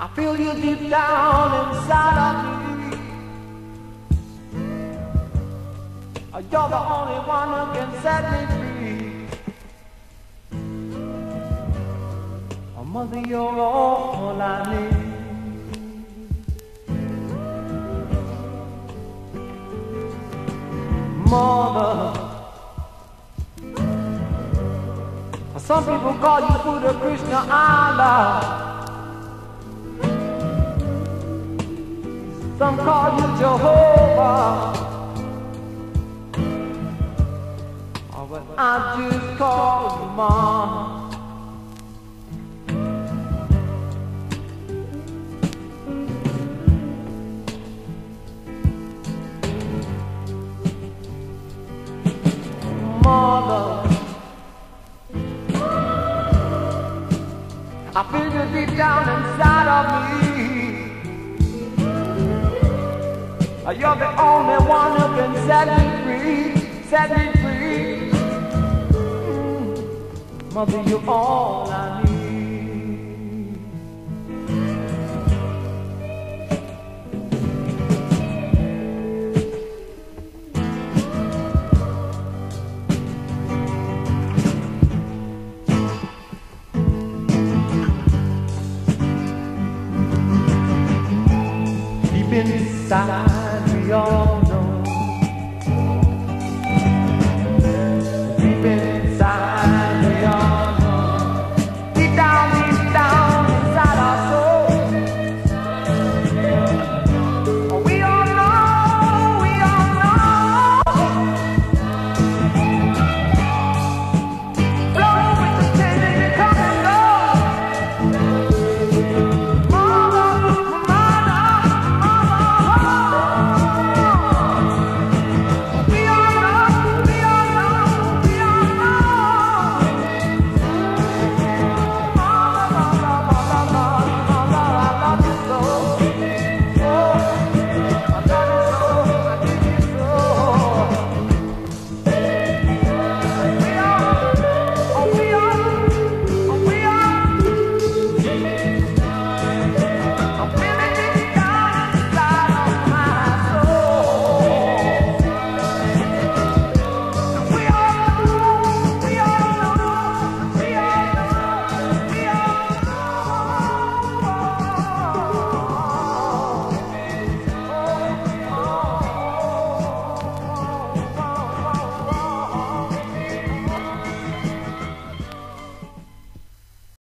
I feel you deep down inside of me. You're the only one who can set me free. Mother, you're all I need. Mother. Some people call you Buddha Krishna Allah. Some call you Jehovah. I just call you Mom. I feel you deep down inside of me. You're the only one who can set me free, set me free. Mm. Mother, you're all I need. Inside we all